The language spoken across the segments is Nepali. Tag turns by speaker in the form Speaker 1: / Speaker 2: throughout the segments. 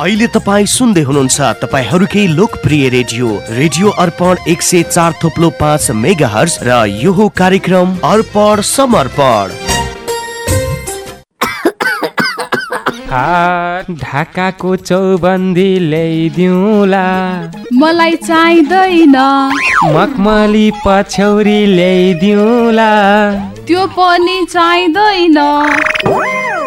Speaker 1: अहिले तपाईँ सुन्दै हुनुहुन्छ तपाईँहरूकै लोकप्रिय रेडियो रेडियो अर्पण एक सय चार थोप्लो पाँच मेगा हर्स र यो कार्यक्रम अर्पण समर्पण।
Speaker 2: ढाकाको चौबन्दी ल्याइदिउला।
Speaker 3: मलाई चाहिँदैन।
Speaker 2: मखमली पछौरी ल्याइदिउला।
Speaker 3: त्यो पनि चाहिँदैन।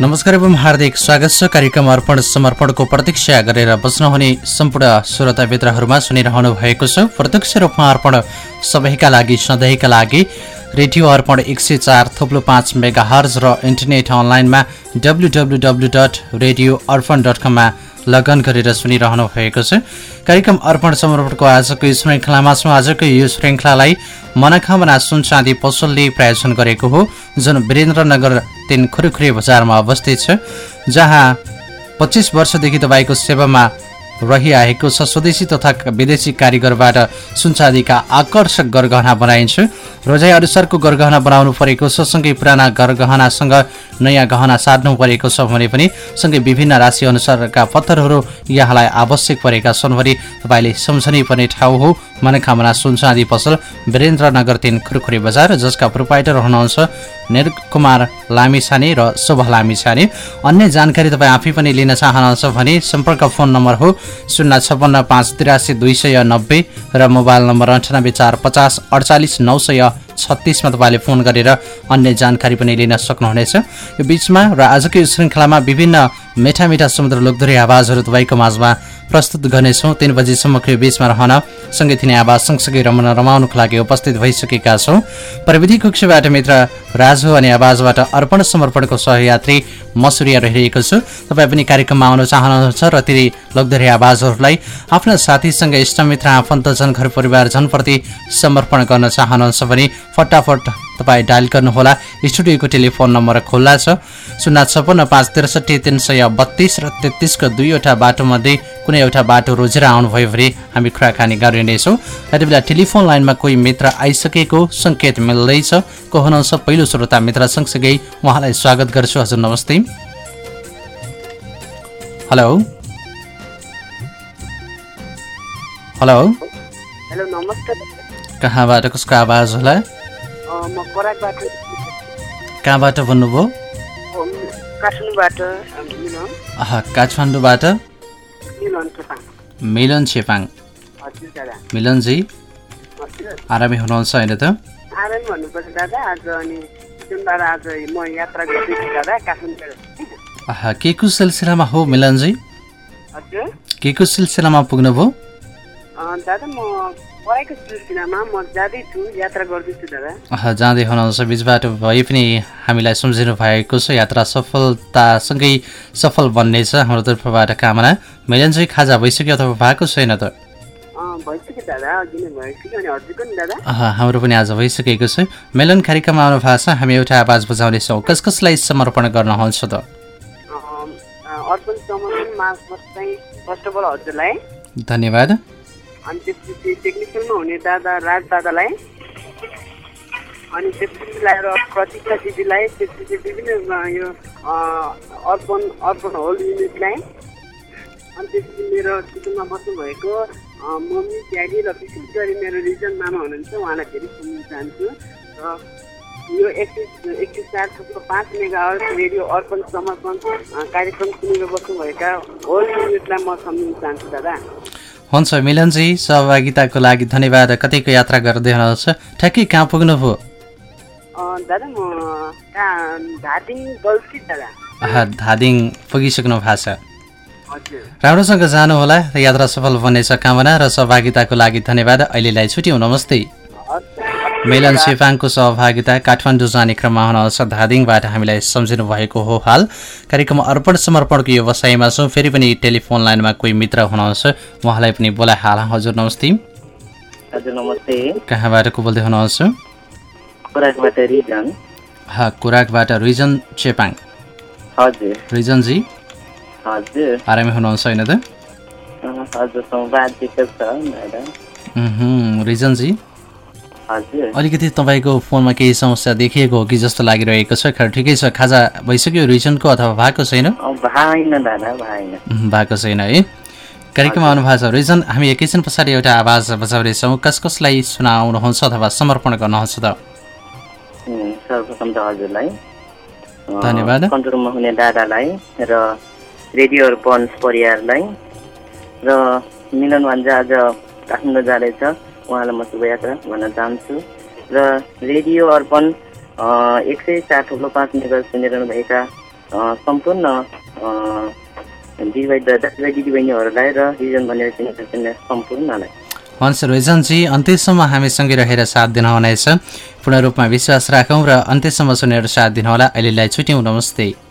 Speaker 4: नमस्कार एवं हार्दिक स्वागत छ कार्यक्रम अर्पण समर्पणको प्रतीक्षा गरेर बस्नुहुने सम्पूर्ण श्रोता मित्रहरूमा सुनिरहनु भएको छ। प्रत्यक्ष रूपमा अर्पण सबैका लागि सधैँका लागि रेडियो अर्पण एक सय चार थोप्लो पाँच मेगा हर्ज र इन्टरनेट अनलाइनमा W W W dot radio Arpan dot कममा लगन गरेर सुनिरहनु भएको छ। कार्यक्रम अर्पण समर्पणको आजको श्रृङ्खलामा छौँ। आजको यो श्रृङ्खलालाई मनोकामना सुन चाँदी पसलले प्रायोजन गरेको हो जुन वीरेन्द्रनगर तिन खुरुखुरी बजारमा अवस्थित छ जहाँ पच्चिस वर्षदेखि तपाईँको सेवामा रहिआएको छ स्वदेशी तथा विदेशी कारिगरबाट सुनचाँदीका आकर्षक गरगहना बनाइन्छ। रोजाइ अनुसारको गरगहना बनाउनु परेको छ सँगै पुराना गरगहनासँग नयाँ गहना सार्नु परेको छ भने पनि सँगै विभिन्न राशि अनुसारका पत्थरहरू यहाँलाई आवश्यक परेका छन् भने तपाईँले सम्झनै पर्ने ठाउँ हो। मनोकामना सुनचाँदी पसल वीरेन्द्रनगर तिन खुरखुरी बजार जसका प्रोपाइटर हुनुहुन्छ निरकुमार लामिछाने र शोभा लामिछाने। अन्य जानकारी तपाईँ आफै पनि लिन चाहनुहुन्छ भने सम्पर्क फोन नम्बर हो शून्य छपन्न पाँच तिरासी दुई सय नब्बे र मोबाइल नम्बर अन्ठानब्बे चार पचास अडचालिस नौ सय छत्तिसमा तपाईँले फोन गरेर अन्य जानकारी पनि लिन सक्नुहुनेछ। यो बिचमा र आजको यो श्रृङ्खलामा विभिन्न मिठा मिठा समुद्र लोकधुरी आवाजहरू तपाईँको माझमा प्रस्तुत गर्नेछौँ। तिन बजीसम्मको यो बिचमा रहन सङ्गीतिनी आवाज सँगसँगै रमन रमाउनुको लागि उपस्थित भइसकेका छौँ। प्रविधि कक्षबाट मित्र राजु अनि आवाजबाट अर्पण समर्पणको सहयात्री मसुरिया रहिरहेको छु। तपाईँ पनि कार्यक्रममा आउन चाहनुहुन्छ र ती लोकधरी आवाजहरूलाई आफ्ना साथीसँग इष्टमित्र आफन्तजन घर परिवार जनप्रति समर्पण गर्न चाहनुहुन्छ भने फटाफट तपाईँ डायल गर्नुहोला। स्टुडियोको टेलिफोन नम्बर खुल्ला छ। शून्य छपन्न पाँच त्रिसठी तिन सय बत्तिस र तेत्तिसको दुईवटा बाटोमध्ये कुनै एउटा बाटो रोजेर आउनुभयो भने हामी कुराकानी गरिनेछौँ। यति बेला टेलिफोन लाइनमा कोही मित्र आइसकेको सङ्केत मिल्दैछ। को हुनुहुन्छ? पहिलो श्रोता मित्र सँगसँगै उहाँलाई स्वागत गर्छु। हजुर नमस्ते। हेलो। हेलो।
Speaker 5: हेलो नमस्ते
Speaker 4: कहाँबाट कसको आवाज होला?
Speaker 5: म
Speaker 4: कहाँबाट भन्नुभयो?
Speaker 5: काठमाडौँबाट मिलन।
Speaker 4: छेपाङ। मिलनजी? आरामै हुनुहुन्छ होइन त?
Speaker 5: आराम भन्नुपर्छ दादा। आज अनि जुनबाट आज म यात्रा गर्दैछु दादा काठमाडौँ
Speaker 4: आहा के को सिलसिलामा हो मिलनजी? के को सिलसिलामा पुग्नुभयो?
Speaker 5: अँ, दादा म पढाइको सिलसिलामा म जाँदैछु यात्रा गर्दैछु दादा।
Speaker 4: आहा, जाँदै हुनुहुन्छ बिचबाट भए पनि हामीलाई सम्झिनु भएको छ यात्रा सफलतासँगै सफल बन्नेछ हाम्रो तर्फबाट कामना। मिलनजी खाजा भइसक्यो अथवा भएको छैन त? हाम्रो पनि आज भइसकेको छ। मिलन कार्यक्रममा आउनु भएको छ हामी एउटा आवाज बुझाउनेछौँ कस कसलाई समर्पण गर्नुहुन्छ त? धन्यवाद।
Speaker 5: अनि त्यसपछि टेक्निकलमा हुने दादा राज दादालाई अनि त्यसपछि ल्याएर प्रतीक्षा दिदीलाई त्यसपछि विभिन्न यो अर्पण अर्पण होल युनिटलाई अनि त्यसपछि मेरो सिक्किममा बस्नुभएको मम्मी ड्याडी र विशेष गरी मेरो रिजन मामा हुनुहुन्छ उहाँलाई धेरै सुन्न चाहन्छु। र यो एकतिस एकतिस चार थुप्रो पाँच मेगा रेडियो अर्पण समर्पण कार्यक्रम सुनेर बस्नुभएका होल युनिटलाई म सम्झिन चाहन्छु दादा।
Speaker 4: हुन्छ मिलनजी सहभागिताको लागि धन्यवाद कतिको यात्रा गर्दै हुनुहुन्छ। ठ्याक्कै कहाँ पुग्नुभयो?
Speaker 5: धादिङ
Speaker 4: पुगिसक्नु भएको छ। राम्रोसँग जानुहोला यात्रा सफल बन्नेछ कामना र सहभागिताको लागि धन्यवाद। अहिलेलाई छुट्यौँ नमस्ते। मिलन सेपाङको सहभागिता काठमाडौँ जाने क्रममा हुनुहुन्छ धादिङबाट हामीलाई सम्झिनु भएको हो हाल। कार्यक्रम अर्पण समर्पणको व्यवसायमा छौँ फेरि पनि टेलिफोन लाइनमा कोही मित्र हुनुहुन्छ उहाँलाई पनि बोलाइ हाल। हजुर नमस्ते।
Speaker 6: हजुर नमस्ते।
Speaker 4: कहाँबाट को बोल्दै हुनुहुन्छ
Speaker 6: रिजन।
Speaker 4: कुराकबाट रिजन चेपाङ।
Speaker 6: हजुर।
Speaker 4: रिजनजी
Speaker 6: हजुर।
Speaker 4: आरामै हुनुहुन्छ होइन त? उहुँ, रिजनजी
Speaker 6: हजुर
Speaker 4: अलिकति तपाईँको फोनमा केही समस्या देखिएको हो कि जस्तो लागिरहेको छ? खैर ठिकै छ। खाजा भइसक्यो रिजनको अथवा भएको छैन? भएको छैन है। कार्यक्रममा आउनुभएको छ रिजन। हामी एकैछिन पछाडि एउटा आवाज बजाउँदैछौँ कस कसलाई सुनाउनुहुन्छ अथवा समर्पण गर्नुहुन्छ त?
Speaker 6: उम्, सर्वप्रथम त हजुरलाई अँ,
Speaker 4: धन्यवाद।
Speaker 6: कन्ट्रोलमा हुने दादालाई र रेडियो अर्पण परिवारलाई र मिलन भान्जा आज काठमाडौँ जाँदैछ। उहाँलाई म शुभयात्रा भन्न चाहन्छु। र रेडियो अर्पण एक सय चार ठुलो पाँच मेगा सुनिरहनु भएका अँ, सम्पूर्ण दिदीभाइ दाजुभाइ दिदीबहिनीहरूलाई र रिजन भनेर चिनेका सम्पूर्णलाई।
Speaker 4: हुन्छ रिजनजी अन्त्यसम्म हामीसँगै रहेर साथ दिनुहुनेछ पूर्ण रूपमा विश्वास राखौँ र अन्त्यसम्म सुनेर साथ दिनुहोला अहिलेलाई छुट्यौँ। नमस्ते।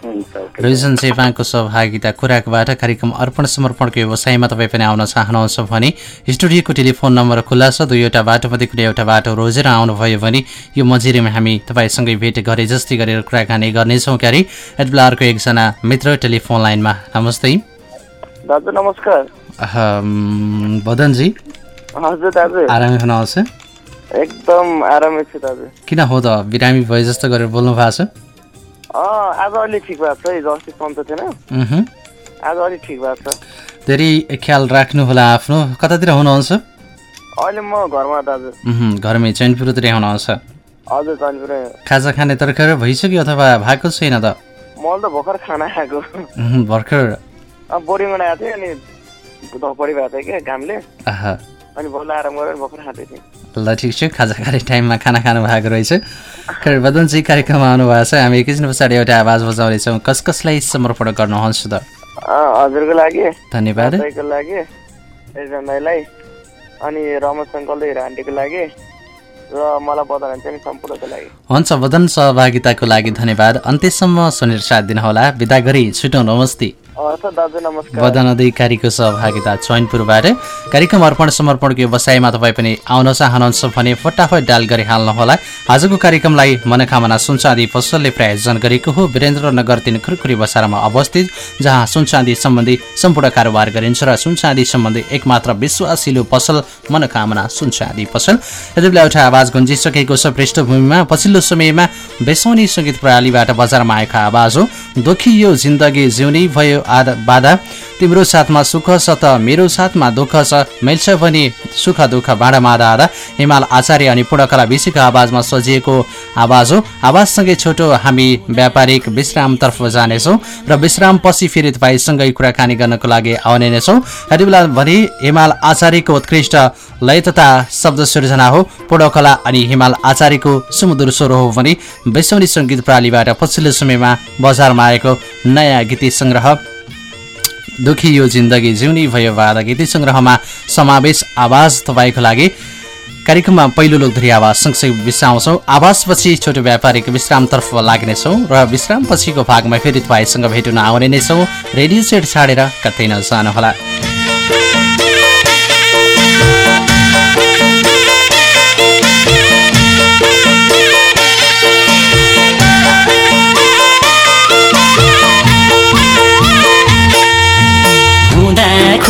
Speaker 4: रिजन चेपाङको सहभागिता खुराकबाट कार्यक्रम अर्पण समर्पणको व्यवसायमा तपाईँ पनि आउन चाहनुहुन्छ भने स्टुडियोको टेलिफोन नम्बर खुल्ला छ दुईवटा बाटोमध्ये कुनै एउटा बाटो रोजेर आउनुभयो भने यो मजिरीमा हामी तपाईँसँगै भेट गरे जस्तै गरेर कुराकानी गर्नेछौँ क्यारे। अर्को एकजना मित्र टेलिफोन लाइनमा नमस्ते।
Speaker 7: दाजु नमस्कार।
Speaker 4: बदनजी।
Speaker 7: हजुर दाजु।
Speaker 4: आरामै हुनुहुन्छ?
Speaker 7: एकदम आरामै छु दाजु।
Speaker 4: किन हो त बिरामी भए जस्तो गरेर बोल्नु भएको छ।
Speaker 7: आज अलिक ठिक भएको छ हिजो अस्ति सन्चो थिएन। आज अलिक ठिक भएको छ।
Speaker 4: धेरै ख्याल राख्नुहोला आफ्नो। कतातिर हुनुहुन्छ?
Speaker 7: अहिले म घरमा दाजु
Speaker 4: घरमै चैनपुरतिर हुनुहुन्छ।
Speaker 7: हजुर चलिपुर
Speaker 4: खाजा खाने तरकारी भइसक्यो अथवा भएको छैन त?
Speaker 7: मैले त भर्खर खाना खाएको
Speaker 4: भर्खर।
Speaker 7: बोरिङबाट आएको थिएँ अनि धपडी भएको थियो क्या घामले। अनि भोलि आराम गरेर भर्खर खाँदै थिएँ।
Speaker 4: ल ठिक छ। खाजा खाने टाइममा खाना खानु भएको रहेछ। खैर बदनजी कार्यक्रममा आउनुभएको छ। हामी एकैछिन पछाडि एउटा आवाज बजाउनेछौँ कस कसलाई समर्पण गर्नुहुन्छ त।
Speaker 7: हजुरको लागि।
Speaker 4: धन्यवाद।
Speaker 7: लागि। दाईलाई। अनि रमेश अङ्कल र हिरा आन्टीको लागि। र मलाई बताउनु हुन्छ नि सम्पूर्णको लागि।
Speaker 4: हुन्छ बदन सहभागिताको लागि धन्यवाद। अन्त्यसम्म सुनेर साथ दिनुहोला। बिदा गरी छुटौँ नमस्ते वदन अधिकारीको सहभागिता चैनपुरबाट कार्यक्रम अर्पण समर्पणको व्यवसायमा तपाईँ पनि आउन चाहनुहुन्छ भने फटाफट डायल गरिहाल्नुहोला आजको कार्यक्रमलाई मनोकामना सुनचाँदी पसलले प्रायोजन गरेको हो वीरेन्द्रनगर तिन खुरखुरी बसारमा अवस्थित जहाँ सुनचाँदी सम्बन्धी सम्पूर्ण कारोबार गरिन्छ र सुनचाँदी सम्बन्धी एकमात्र विश्वासिलो पसल मनोकामना सुनचाँदी पसल। बेला एउटा आवाज गुन्जिसकेको छ पृष्ठभूमिमा पछिल्लो समयमा बेसौनी सङ्गीत प्रणालीबाट बजारमा आएको आवाज हो। दुखी यो जिन्दगी जिउने भयो बाधा। तिम्रो साथमा सुख छ त मेरो साथमा दुःख छ। मिल्छ भने सुख दुःख भाँडामा आधा आधा हिमाल आचार्य अनि पूर्णकला विषयको आवाजमा सजिएको आवाज हो। आवाजसँगै छोटो हामी व्यापारिक विश्रामतर्फ जानेछौँ र विश्रामपछि फेरि तपाईँसँगै कुराकानी गर्नको लागि आउने नै छौँ। यति बेला भने हिमाल आचार्यको उत्कृष्ट लय तथा शब्द सिर्जना हो। पूर्णकला अनि हिमाल आचार्यको सुमधुर स्वर हो भने बेसौनी सङ्गीत प्रणालीबाट पछिल्लो समयमा बजारमा आएको नयाँ गीत सङ्ग्रह दुखी यो जिन्दगी जिउनी भयो बाधा गीत सङ्ग्रहमा समावेश आवाज तपाईँको लागि। कार्यक्रममा पहिलो लोकधरी आवाज सँगसँगै बिसाउँछौँ आवाजपछि छोटो व्यापारिक विश्रामतर्फ लाग्नेछौँ र विश्रामपछिको भागमा फेरि तपाईँसँग हुन आउने नै छौँ। रेडियो सेट छाडेर कतै नजानुहोला।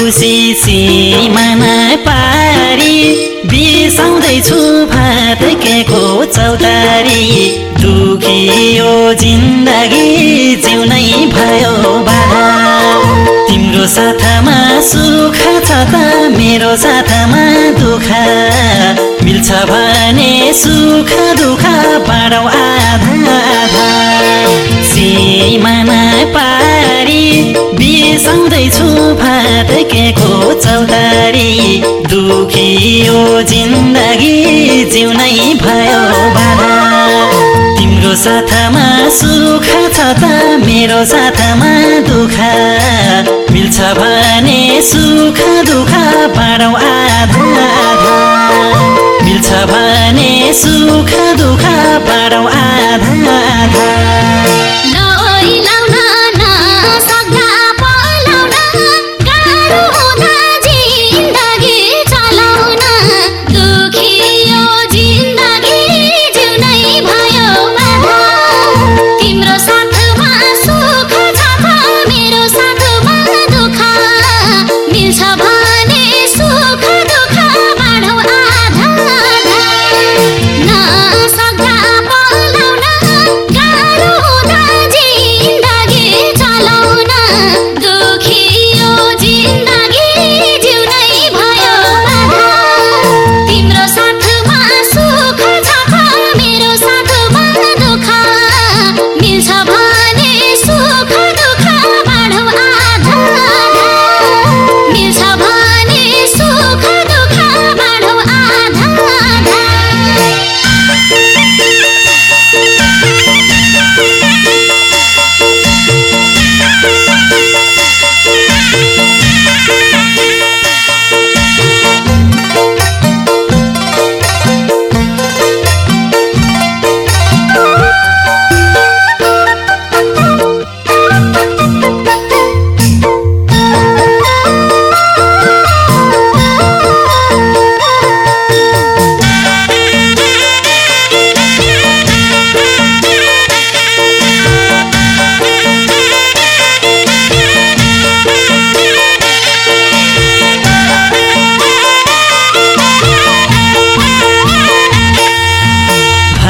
Speaker 8: खुसी सिमाना पारी बिसाउँदैछु केको चौतारी। दुखी यो जिन्दगी जिउनै भयो बाधा तिम्रो साथमा सुख छ त मेरो साथमा दुःख। मिल्छ भने सुख दुःख बाँडौ आधा आधा। सिमाना पारी बिसाउँदैछु भात के को चौतारी दुखी यो जिन्दगी जिउनै भयो बाधा तिम्रो साथमा सुख छ त मेरो साथमा दुःख। मिल्छ भने सुख दुःख बाँडौ आधा। मिल्छ भने सुख दुःख बाँडौ आधा।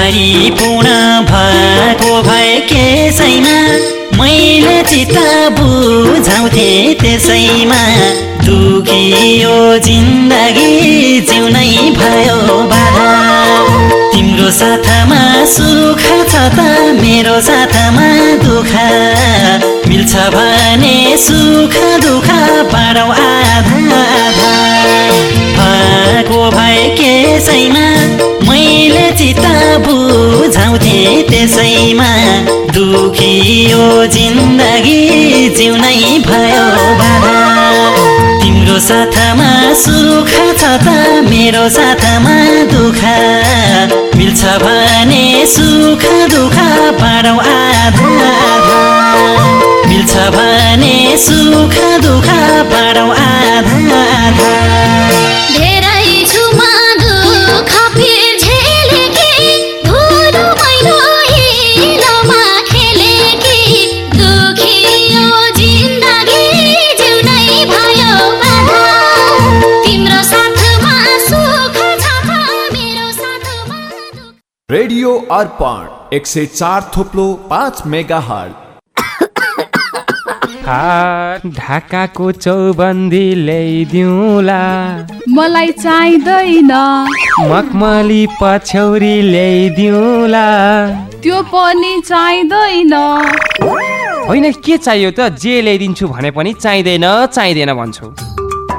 Speaker 8: भरिपूर्ण भएको भए केसैमा मैले चित्त बुझाउँथे त्यसैमा। दुखी यो जिन्दगी जिउनै भयो बाधा तिम्रो साथमा सुख छ त मेरो साथमा दुःख। मिल्छ भने सुख दुःख बाँडौ आधा। भएको भए केसैमा मैले चित्त बुझाउँथे त्यसैमा। दुखी यो जिन्दगी जिउनै भयो तिम्रो साथमा सुख छ त मेरो साथमा दुःख। मिल्छ भने सुख दुःख बाँडौ आधा मिल्छ भने सुख दुःख बाँडौ आधा।
Speaker 9: अर्पण एक सय चार थोप्लो पाँच मेगा हल
Speaker 2: ढाकाको चौबन्दी ल्याइदिउँला।
Speaker 3: मलाई चाहिँदैन।
Speaker 2: मखमली पछ्यौरी ल्याइदिउँला।
Speaker 3: त्यो पनि चाहिँदैन।
Speaker 2: होइन के चाहियो त? जे ल्याइदिन्छु भने पनि चाहिँदैन चाहिँदैन भन्छु।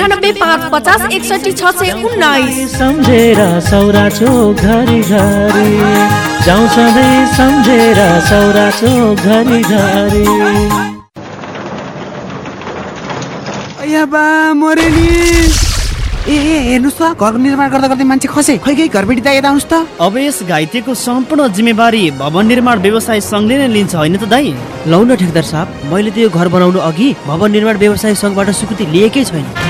Speaker 10: अन्ठानब्बे पाँच पचास एकसठी छ सय उन्नाइस।
Speaker 11: सम्झेर सौरा चोक घरि घरि। जाउँ सधैँ सम्झेर सौरा चोक घरि घरि।
Speaker 12: या बा मरे नि ए ए हेर्नुहोस् त घरको निर्माण गर्दा गर्दै मान्छे खसे। खै खै घरबेटी दाइ यता आउनुहोस् त।
Speaker 13: अब यस घाइतेको सम्पूर्ण जिम्मेवारी भवन निर्माण व्यवसाय सङ्घले नै लिन्छ होइन त
Speaker 14: लौ न ठेकदार साहब मैले त यो घर बनाउनु अघि भवन निर्माण व्यवसाय सङ्घबाट स्वीकृति लिएकै छैन।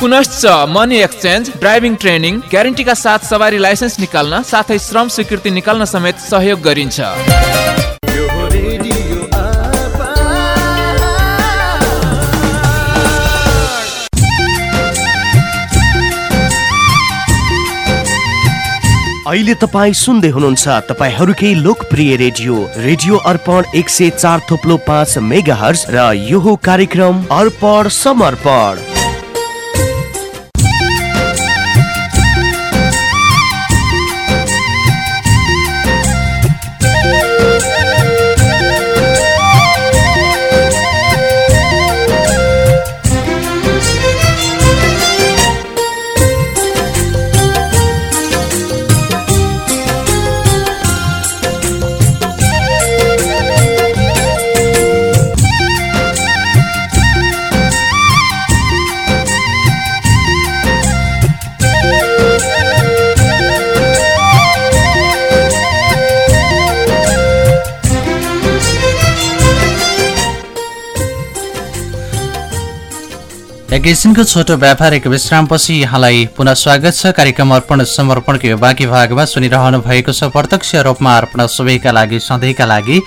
Speaker 15: पुनश्च मनी एक्सचेन्ज ड्राइभिङ ट्रेनिङ ग्यारेन्टीका साथ सवारी लाइसेन्स निकाल्न साथै श्रम स्वीकृति निकाल्न समेत सहयोग गरिन्छ।
Speaker 16: अहिले तपाईँ सुन्दै हुनुहुन्छ तपाईँहरूकै लोकप्रिय रेडियो रेडियो अर्पण एक सय चार थोप्लो पाँच मेगा हर्स र यो कार्यक्रम अर्पण समर्पण।
Speaker 4: एकैछिनको छोटो व्यापारिक विश्रामपछि यहाँलाई पुनः स्वागत छ। कार्यक्रम अर्पण समर्पणको यो बाँकी भागमा सुनिरहनु भएको छ। प्रत्यक्ष रूपमा अर्पण सबैका लागि सधैँका लागि।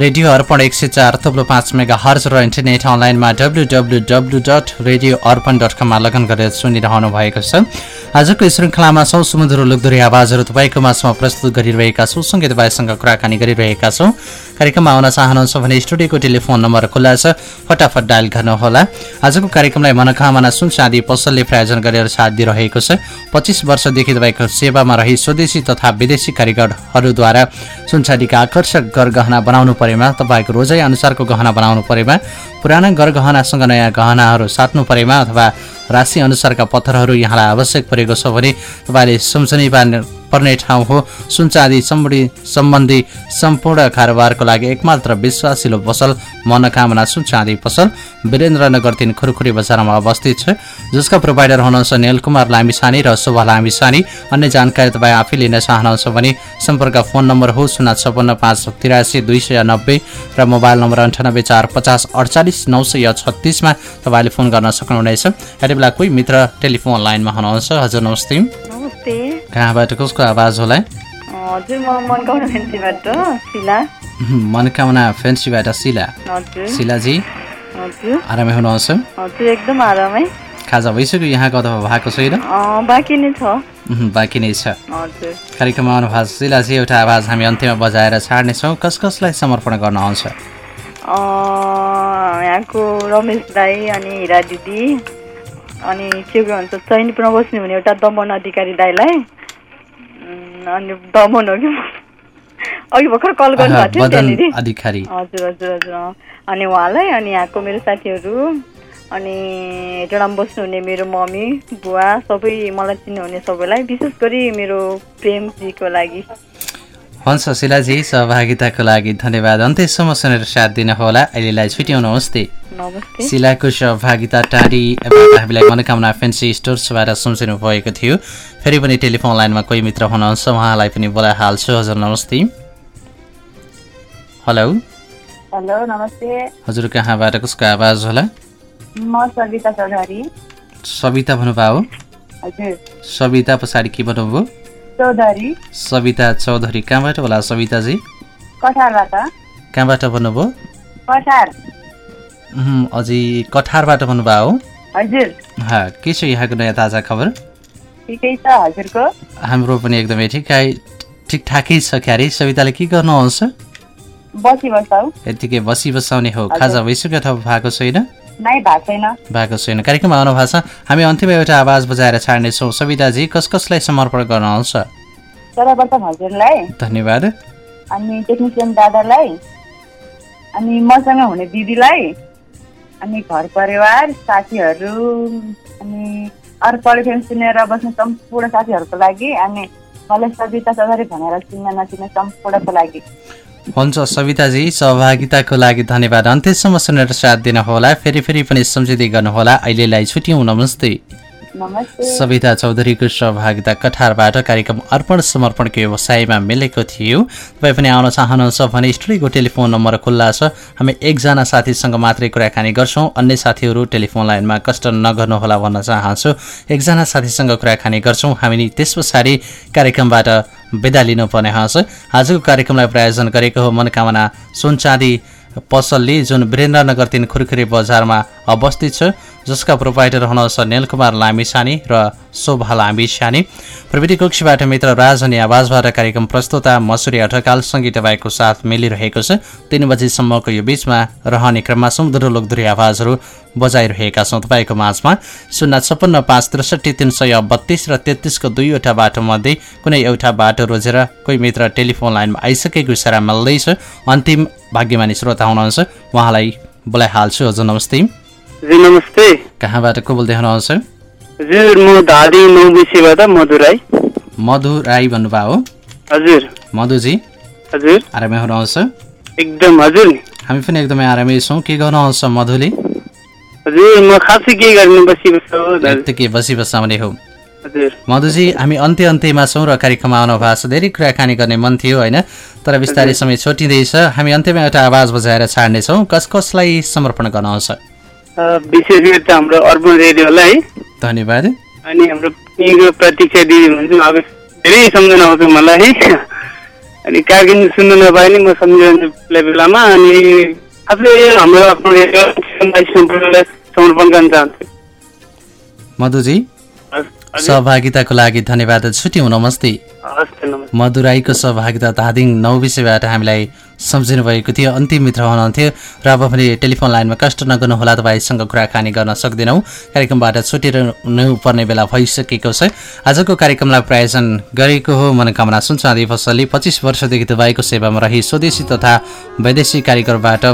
Speaker 4: रेडियो अर्पण एक सय चार थुप्रो पाँच मेगा हर्ज र इन्टरनेट अनलाइनमा W W W dot radio Arpan dot कममा लगन गरेर सुनिरहनु भएको छ। आजको श्रृङ्खलामा छौँ सुमधुर लोकदोरी आवाजहरू तपाईँको माझमा प्रस्तुत गरिरहेका छौँ सँगै तपाईँसँग कुराकानी गरिरहेका छौँ। कार्यक्रममा आउन चाहनुहुन्छ भने स्टुडियोको टेलिफोन नम्बर खुल्ला छ फटाफट डायल गर्नुहोला। आजको कार्यक्रमलाई मनोकामना सुन चाँदी पसलले प्रायोजन गरेर साथ दिइरहेको छ। पच्चिस वर्षदेखि तपाईँको सेवामा रही स्वदेशी तथा विदेशी कारिगरहरूद्वारा सुनचाँदीका आकर्षक गरगहना बनाउनु परेमा तपाईँको रोजाइ अनुसारको गहना बनाउनु परेमा पुराना गरगहनासँग नयाँ गहनाहरू साट्नु परेमा अथवा राशि अनुसारका पत्थरहरू यहाँलाई आवश्यक परेको छ भने तपाईँले सम्झनै पार्ने पर्ने ठाउँ हो। सुनचाँदी सम्बन्धी सम्बन्धी सम्पूर्ण कारोबारको लागि एकमात्र विश्वासिलो पसल मनोकामना सुनचाँदी पसल। वीरेन्द्रनगर तिन खुरखुरी बजारमा अवस्थित छ। जसका प्रोभाइडर हुनुहुन्छ नेल कुमार लामिसानी र शोभा लामिसानी अन्य जानकारी तपाईँ आफै लिन चाहनुहुन्छ भने सम्पर्क फोन नम्बर हो शून्य छपन्न पाँच तिरासी दुई सय नब्बे र मोबाइल नम्बर अन्ठानब्बे चार पचास अडचालिस नौ सय छत्तिसमा तपाईँले फोन गर्न सक्नुहुनेछ। यति बेला कोही मित्र टेलिफोन लाइनमा हुनुहुन्छ। हजुर नमस्ते।
Speaker 17: नमस्ते।
Speaker 4: कहाँबाट कसको आवाज होला
Speaker 17: हजुर म मनकाउना फेन्सीबाट शिला।
Speaker 4: मनकामना फेन्सीबाट शिला। शिलाजी आरामै हुनुहुन्छ?
Speaker 17: हजुर एकदम आरामै।
Speaker 4: खाजा भइसक्यो यहाँको अथवा भएको छैन?
Speaker 17: बाँकी नै छ।
Speaker 4: बाँकी नै छ। कार्यक्रममा आउनुभएको शिलाजी एउटा आवाज हामी अन्त्यमा बजाएर छाड्नेछौँ। कस कसलाई समर्पण गर्नुहुन्छ?
Speaker 17: अँ, यहाँको रमेश दाई अनि हिरा दिदी। अनि के भन्छ चैनीपुरमा बस्ने हुने एउटा दमन अधिकारी दाईलाई। अनि दमन हो कि? अघि भर्खर कल गर्नुभएको थियो त्यहाँनिर।
Speaker 4: अधिकारी।
Speaker 17: हजुर हजुर हजुर। अनि उहाँलाई अनि यहाँको मेरो साथीहरू अनि हेटडामा बस्नुहुने मेरो मम्मी बुवा सबै मलाई चिन्नुहुने सबैलाई विशेष गरी मेरो प्रेमजीको लागि।
Speaker 4: हुन्छ शिलाजी सहभागिताको लागि धन्यवाद। अन्त्यसम्म सुनेर साथ दिनुहोला अहिलेलाई छुट्याउनुहोस्
Speaker 17: नमस्ते।
Speaker 4: शिलाको सहभागिता टाढीबाट हामीलाई मनोकामना फेन्सी स्टोर्सबाट सम्झिनु भएको थियो। फेरि पनि टेलिफोन लाइनमा कोही मित्र हुनुहुन्छ उहाँलाई पनि बोलाइहाल्छु। हजुर नमस्ते। हेलो।
Speaker 18: हेलो नमस्ते।
Speaker 4: हजुर कहाँबाट कसको आवाज होला?
Speaker 18: म सविता चौधरी।
Speaker 4: सविता भन्नुभयो? सविता पछाडि के भन्नुभयो?
Speaker 18: चौधरी।
Speaker 4: सविता चौधरी कहाँबाट होला सविताजी?
Speaker 18: कठारबाट।
Speaker 4: कहाँबाट भन्नुभयो?
Speaker 18: कठार।
Speaker 4: अझै कठारबाट भन्नुभयो
Speaker 18: हजुर।
Speaker 4: हा के छ यहाँको नयाँ ताजा खबर?
Speaker 18: ठिकै छ हजुरको।
Speaker 4: हाम्रो पनि एकदमै ठिकै ठिकठाकै छ क्यारे सविताले के गर्नुहुन्छ? यतिकै बसी बसाउने हो। खाजा भइसक्यो अथवा भएको छैन?
Speaker 18: भएको छैन।
Speaker 4: कार्यक्रममा आउनु भएको छ। हामी अन्तिम एउटा आवाज बजाएर छाड्नेछौँ। सविताजी कस कसलाई समर्पण गर्नुहुन्छ?
Speaker 18: सर्वप्रथम हजुरलाई।
Speaker 4: धन्यवाद।
Speaker 18: अनि टेक्निसियन दादालाई। अनि मसँग हुने दिदीलाई। अनि घर परिवार साथीहरू अनि अर्पण फेम सुनेर बस्ने सम्पूर्ण साथीहरूको लागि अनि मलाई सविता चौधरी भनेर चिन्न नचिन्ने सम्पूर्णको लागि।
Speaker 4: हुन्छ सविताजी सहभागिताको लागि धन्यवाद। अन्त्यसम्म सुनेर साथ दिनुहोला। फेरि फेरि पनि सम्झिँदै गर्नुहोला। अहिलेलाई छुट्यौँ नमस्ते। सविता चौधरीको सहभागिता कठारबाट कार्यक्रम अर्पण समर्पणको व्यवसायमा मिलेको थियो। तपाईँ पनि आउन चाहनुहुन्छ भने स्टुडियोको टेलिफोन नम्बर खुल्ला छ। हामी एकजना साथीसँग मात्रै कुराकानी गर्छौँ। अन्य साथीहरू टेलिफोन लाइनमा कष्ट नगर्नुहोला भन्न चाहन्छु। एकजना साथीसँग कुराकानी गर्छौँ। हामी त्यस पछाडि कार्यक्रमबाट बिदा लिनुपर्ने हुन्छ आजको कार्यक्रमलाई प्रायोजन गरेको हो मनोकामना सुनचाँदी पसलले जुन वीरेन्द्रनगर तिन खुरखुरी बजारमा अवस्थित छ। जसका प्रोभाइडर हुनुहुन्छ नेलकुमार लामिछाने र शोभा लामिछाने। प्रविधि कक्षबाट मित्र राज अनि आवाजबाट कार्यक्रम प्रस्तुता मसुरी अठकालसँगै तपाईँको साथ मिलिरहेको छ। तिन बजीसम्मको यो बिचमा रहने क्रममा सुमधुर लोकधुरी आवाजहरू बजाइरहेका छौँ तपाईँको माझमा। शून्य छप्पन्न पाँच त्रिसठी तिन सय बत्तिस र तेत्तिसको दुईवटा बाटोमध्ये कुनै एउटा बाटो रोजेर कोही मित्र टेलिफोन लाइनमा आइसकेको इसारा मिल्दैछ। अन्तिम भाग्यमानी श्रोता हुनुहुन्छ। उहाँलाई बोलाइहाल्छु। हजुर नमस्ते।
Speaker 19: हजुर नमस्ते।
Speaker 4: कहाँबाट को बोल्दै हुनुहुन्छ
Speaker 19: हजुर म धादी नौ बिसीबाट मधु राई।
Speaker 4: मधु राई भन्नुभयो
Speaker 19: हजुर।
Speaker 4: मधुजी
Speaker 19: हजुर।
Speaker 4: आरामै हुनुहुन्छ
Speaker 19: एकदम हजुर।
Speaker 4: हामी पनि एकदमै आरामै छौँ। के गर्नुहुन्छ मधुले?
Speaker 19: हजुर म खासै के गर्ने बसी बस्छु
Speaker 4: यत्तिकै बसी बसाउने हो। मधुजी हामी अन्त्य अन्त्यमा छौँ र कार्यक्रममा आउनु भएको छ। धेरै कुराकानी गर्ने मन थियो होइन? तर बिस्तारै समय छोटिँदैछ। हामी अन्त्यमा एउटा आवाज बजाएर छाड्नेछौँ। कस कसलाई समर्पण गर्नुहुन्छ
Speaker 19: विशेष गरी त हाम्रो अर्बन रेडियोलाई।
Speaker 4: धन्यवाद।
Speaker 19: अनि हाम्रो प्रतीक्षा दिदी हुनुहुन्छ अब धेरै सम्झना आउँछ मलाई। है अनि कार्यक्रम सुन्नु नपाए नि म सम्झिरहन्छु बेला बेलामा अनि खासै हाम्रो आफ्नो रेडियो समर्पण गर्न चाहन्छु।
Speaker 4: मधुजी सहभागिताको लागि धन्यवाद। छुट्यौँ नमस्ते। मधुराईको सहभागिता धादिङ नौ विषयबाट हामीलाई सम्झिनु भएको थियो। अन्तिम मित्र हुनुहुन्थ्यो। र अब पनि टेलिफोन लाइनमा कष्ट नगर्नुहोला तपाईँसँग कुराकानी गर्न सक्दैनौँ। कार्यक्रमबाट छुटिरहनु पर्ने बेला भइसकेको छ। आजको कार्यक्रमलाई प्रायोजन गरेको हो। मनोकामना सुनचाँदी फसलले पच्चिस वर्षदेखि तपाईँको सेवामा रही स्वदेशी तथा वैदेशिक कारिगरबाट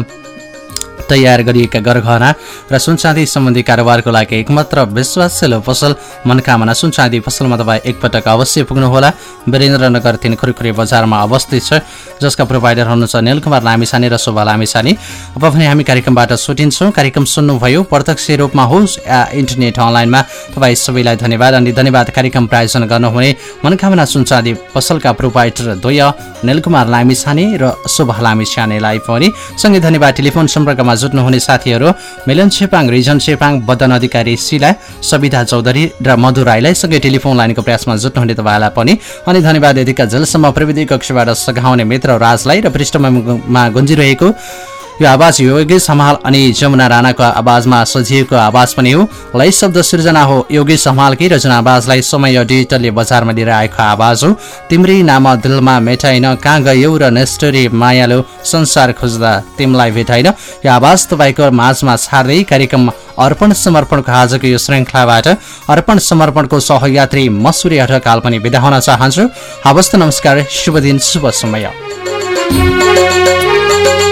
Speaker 4: तयार गरिएका गरगहना र सुनचाँदी सम्बन्धी कारोबारको लागि एकमात्र विश्वासिलो पसल मनकामना सुनचाँदी पसलमा तपाईँ एकपटक अवश्य पुग्नुहोला। वीरेन्द्रनगर तिन खुरखुरी बजारमा अवस्थित छ। जसका प्रोभाइडर हुनुहुन्छ नेलकुमार लामिसाने र शोभा लामिसाने। अब पनि हामी कार्यक्रमबाट छुटिन्छौँ। कार्यक्रम सुन्नुभयो। प्रत्यक्ष रूपमा होस् या इन्टरनेट अनलाइनमा तपाईँ सबैलाई धन्यवाद अनि धन्यवाद। कार्यक्रम प्रायोजन गर्नुहुने मनकामना सुनचाँदी पसलका प्रोभाइडर द्वय नेलकुमार लामिछाने र शोभा लामिछानेलाई पनि सँगै धन्यवाद। टेलिफोन सम्पर्कमा जुट्नुहुने साथीहरू मिलन छेपाङ रिजन छेपाङ बदन अधिकारी शिला सविता चौधरी र मधु राईलाई सँगै टेलिफोन लाइनको प्रयासमा जुट्नुहुने तपाईँलाई पनि। अनि धन्यवाद यतिका जेलसम्म प्रविधि कक्षबाट सघाउने मित्र राजलाई र पृष्ठमा गुन्जिरहेको यो आवाज योगेश समाल अनि जमुना राणाको आवाजमा सजिएको आवाज पनि हो। लय शब्द सृजना हो। योगेश समालकै रचना आवाजलाई समय डिजिटलले बजारमा लिएर आएको आवाज हो तिम्रै नाम दिलमा मेटाइन कहाँ गयौ र नेस्टरी मायालो संसार खोज्दा तिमीलाई भेटाइन। यो आवाज तपाईँको माझमा छार्दै कार्यक्रम अर्पण समर्पणको आजको यो श्रृङ्खलाबाट अर्पण समर्पणको सहयात्री मसुरी अठकाल पनि बिदा हुन चाहन्छु। हवस् नमस्कार शुभ दिन शुभ समय।